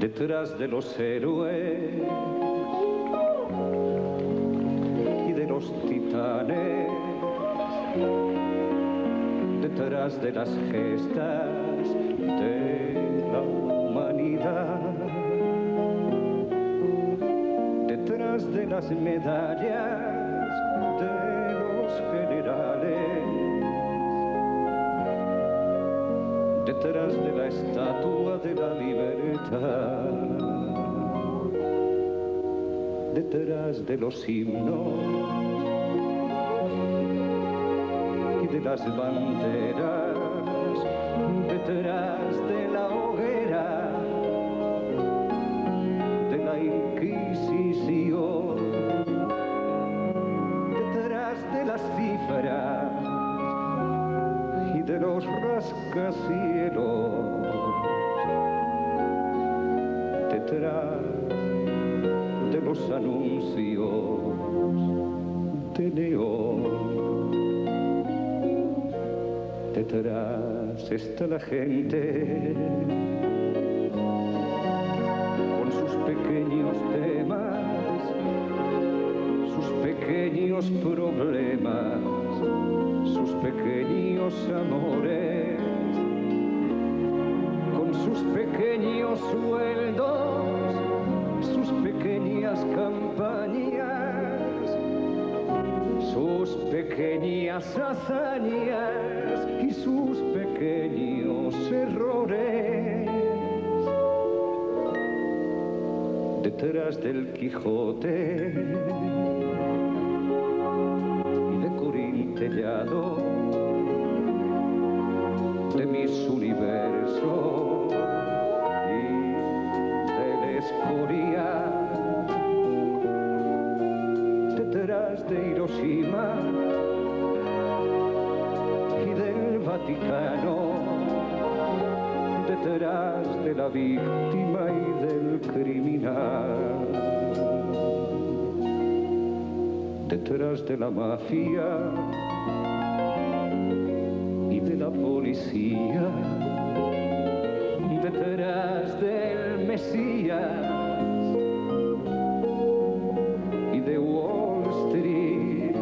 detrás de los héroes y de los titanes, detrás de las gestas de la humanidad, detrás de las medallas de detrás de la estatua de la libertad, detrás de los himnos y de las banderas, detrás de la hoguera, de la Inquisición, detrás de las cifras de los rascacielos, detrás de los anuncios de neón. Detrás está la gente con sus pequeños sus pequeños problemas, sus pequeños amores, con sus pequeños sueldos, sus pequeñas campañas, sus pequeñas hazañas y sus pequeños errores. Detrás del Quijote De mis universos y del Escorial detrás de Hiroshima y del Vaticano, detrás de la víctima y del criminal, detrás de la mafia de la policía, detrás del Mesías y de Wall Street,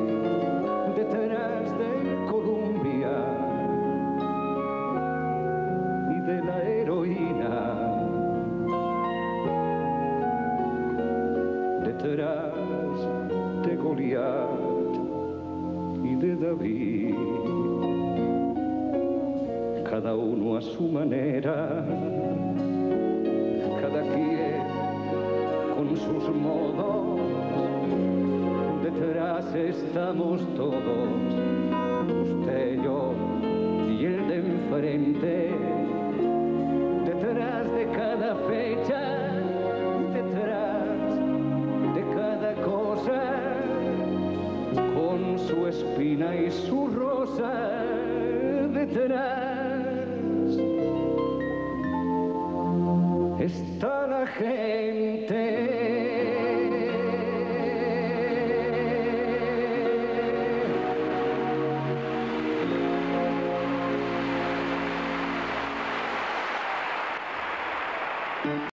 detrás de Columbia y de la heroína, detrás de Goliat y de David, cada uno a su manera, cada quien con sus modos. Detrás estamos todos, usted, yo y el de enfrente, detrás de cada fecha, detrás de cada cosa, con su espina y su rosa, detrás está la gente.